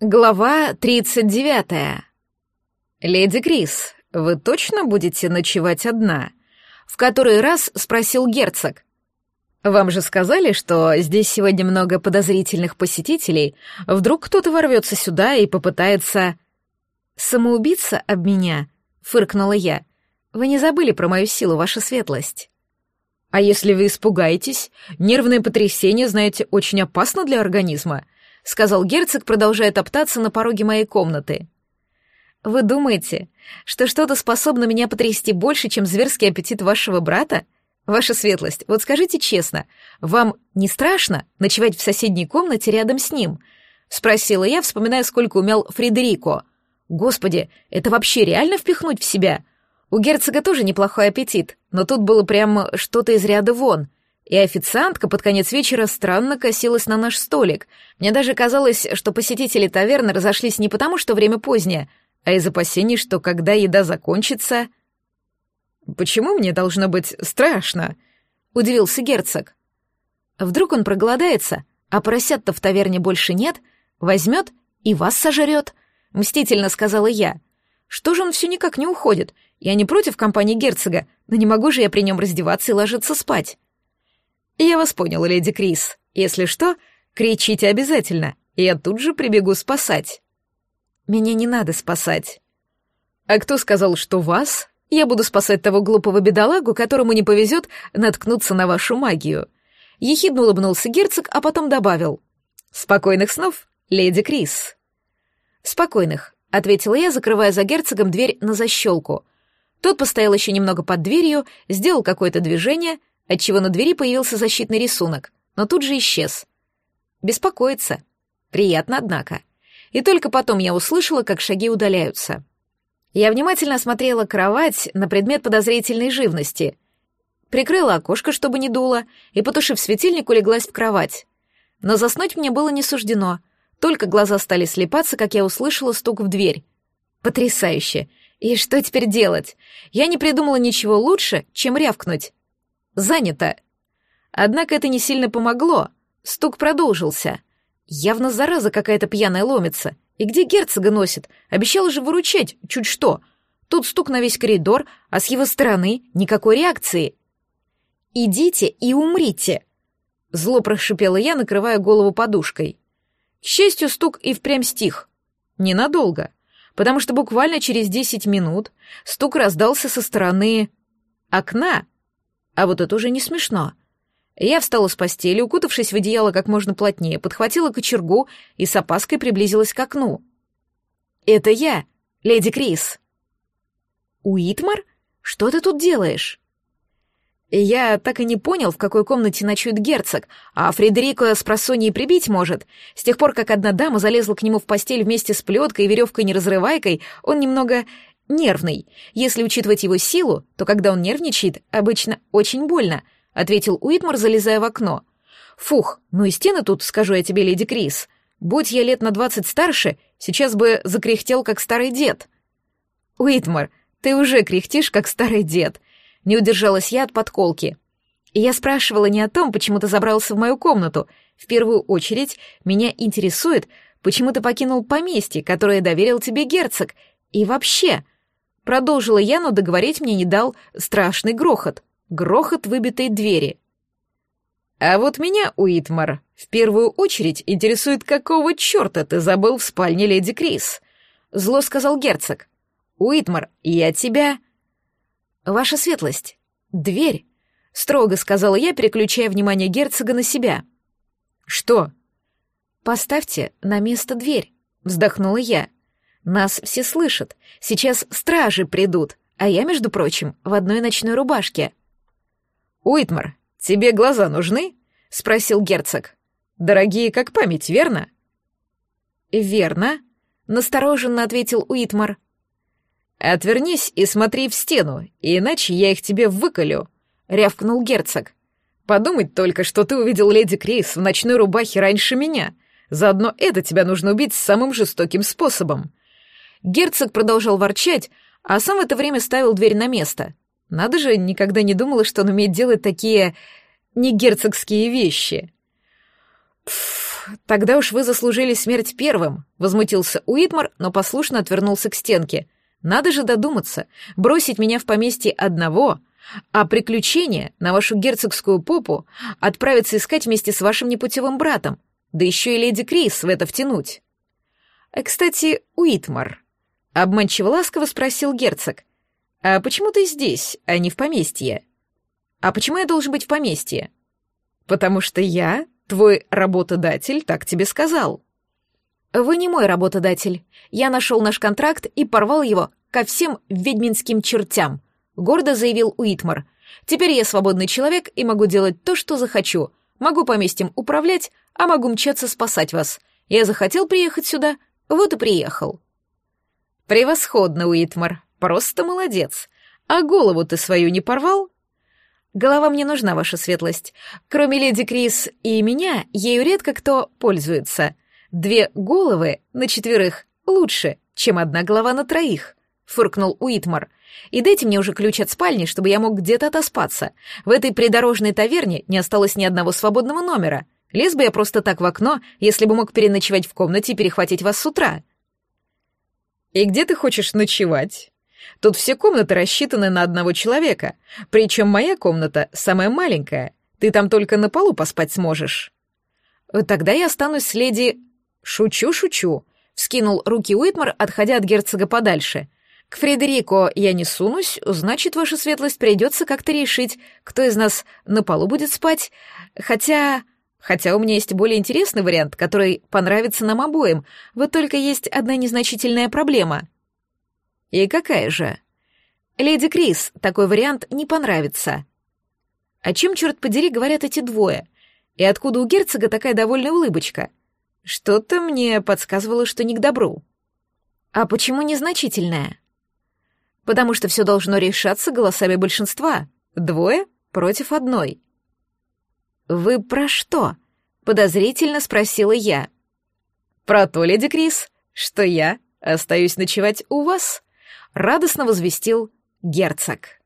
Глава 39. «Леди Крис, вы точно будете ночевать одна?» В который раз спросил герцог. «Вам же сказали, что здесь сегодня много подозрительных посетителей. Вдруг кто-то ворвется сюда и попытается...» «Самоубиться об меня?» — фыркнула я. «Вы не забыли про мою силу, ваша светлость?» «А если вы испугаетесь? Нервное потрясение, знаете, очень опасно для организма», — сказал герцог, продолжая топтаться на пороге моей комнаты. «Вы думаете, что что-то способно меня потрясти больше, чем зверский аппетит вашего брата? Ваша светлость, вот скажите честно, вам не страшно ночевать в соседней комнате рядом с ним?» — спросила я, вспоминая, сколько умел Фредерико. «Господи, это вообще реально впихнуть в себя?» У герцога тоже неплохой аппетит, но тут было прямо что-то из ряда вон — и официантка под конец вечера странно косилась на наш столик. Мне даже казалось, что посетители таверны разошлись не потому, что время позднее, а из опасений, что когда еда закончится... «Почему мне должно быть страшно?» — удивился герцог. «Вдруг он проголодается, а поросят-то в таверне больше нет, возьмет и вас сожрет», — мстительно сказала я. «Что же он все никак не уходит? Я не против компании герцога, но не могу же я при нем раздеваться и ложиться спать». «Я вас понял, леди Крис. Если что, кричите обязательно, и я тут же прибегу спасать». «Меня не надо спасать». «А кто сказал, что вас? Я буду спасать того глупого бедолагу, которому не повезет наткнуться на вашу магию». Ехидно улыбнулся герцог, а потом добавил. «Спокойных снов, леди Крис». «Спокойных», — ответила я, закрывая за герцогом дверь на защелку. Тот постоял еще немного под дверью, сделал какое-то движение, отчего на двери появился защитный рисунок, но тут же исчез. Беспокоиться. Приятно, однако. И только потом я услышала, как шаги удаляются. Я внимательно осмотрела кровать на предмет подозрительной живности. Прикрыла окошко, чтобы не дуло, и, потушив светильник, улеглась в кровать. Но заснуть мне было не суждено. Только глаза стали слепаться, как я услышала стук в дверь. Потрясающе! И что теперь делать? Я не придумала ничего лучше, чем рявкнуть. Занято. Однако это не сильно помогло. Стук продолжился. Явно зараза какая-то пьяная ломится. И где герцога носит? Обещал же выручать, чуть что. Тут стук на весь коридор, а с его стороны никакой реакции. «Идите и умрите!» Зло прошипела я, накрывая голову подушкой. К счастью, стук и впрямь стих. Ненадолго, потому что буквально через десять минут стук раздался со стороны окна, а вот это уже не смешно. Я встала с постели, укутавшись в одеяло как можно плотнее, подхватила кочергу и с опаской приблизилась к окну. «Это я, леди Крис». «Уитмар? Что ты тут делаешь?» Я так и не понял, в какой комнате ночует герцог, а Фредерико с просоньей прибить может. С тех пор, как одна дама залезла к нему в постель вместе с плеткой и веревкой-неразрывайкой, он немного нервный. Если учитывать его силу, то когда он нервничает, обычно очень больно», — ответил Уитмор, залезая в окно. «Фух, ну и стены тут, скажу я тебе, леди Крис. Будь я лет на двадцать старше, сейчас бы закряхтел, как старый дед». «Уитмор, ты уже кряхтишь, как старый дед», — не удержалась я от подколки. Я спрашивала не о том, почему ты забрался в мою комнату. В первую очередь, меня интересует, почему ты покинул поместье, которое доверил тебе герцог, и вообще, Продолжила я, но договорить мне не дал страшный грохот. Грохот выбитой двери. «А вот меня, Уитмар, в первую очередь интересует, какого черта ты забыл в спальне леди Крис?» Зло сказал герцог. «Уитмар, я тебя...» «Ваша светлость, дверь», — строго сказала я, переключая внимание герцога на себя. «Что?» «Поставьте на место дверь», — вздохнула я. Нас все слышат. Сейчас стражи придут, а я, между прочим, в одной ночной рубашке. Уитмар, тебе глаза нужны? спросил герцог. Дорогие как память, верно? Верно, настороженно ответил Уитмар. Отвернись и смотри в стену, иначе я их тебе выколю, рявкнул герцог. Подумать только, что ты увидел леди Крис в ночной рубахе раньше меня. Заодно это тебя нужно убить самым жестоким способом. Герцог продолжал ворчать, а сам в это время ставил дверь на место. Надо же, никогда не думала, что он умеет делать такие не герцогские вещи. Пф, тогда уж вы заслужили смерть первым», — возмутился Уитмар, но послушно отвернулся к стенке. «Надо же додуматься, бросить меня в поместье одного, а приключения на вашу герцогскую попу отправиться искать вместе с вашим непутевым братом, да еще и леди Крис в это втянуть». «Э, «Кстати, Уитмар», — обманчиво ласково спросил герцог, «а почему ты здесь, а не в поместье?» «А почему я должен быть в поместье?» «Потому что я Твой работодатель так тебе сказал. Вы не мой работодатель. Я нашел наш контракт и порвал его ко всем ведьминским чертям, гордо заявил Уитмар. Теперь я свободный человек и могу делать то, что захочу. Могу поместьем управлять, а могу мчаться спасать вас. Я захотел приехать сюда, вот и приехал. Превосходно, Уитмар. Просто молодец. А голову ты свою не порвал? Голова мне нужна, ваша светлость. Кроме леди Крис и меня, ею редко кто пользуется. Две головы на четверых лучше, чем одна голова на троих», — фыркнул Уитмар. «И дайте мне уже ключ от спальни, чтобы я мог где-то отоспаться. В этой придорожной таверне не осталось ни одного свободного номера. Лез бы я просто так в окно, если бы мог переночевать в комнате и перехватить вас с утра». «И где ты хочешь ночевать?» Тут все комнаты рассчитаны на одного человека, причем моя комната самая маленькая. Ты там только на полу поспать сможешь. Тогда я останусь с леди... Шучу, шучу. Вскинул руки Уитмар, отходя от герцога подальше. К Фредерико я не сунусь, значит, ваша светлость придется как-то решить, кто из нас на полу будет спать. Хотя... Хотя у меня есть более интересный вариант, который понравится нам обоим. Вот только есть одна незначительная проблема — «И какая же?» «Леди Крис, такой вариант не понравится». «О чем, черт подери, говорят эти двое? И откуда у герцога такая довольная улыбочка? Что-то мне подсказывало, что не к добру». «А почему незначительная?» «Потому что все должно решаться голосами большинства. Двое против одной». «Вы про что?» — подозрительно спросила я. «Про то, леди Крис, что я остаюсь ночевать у вас», радостно возвестил герцог.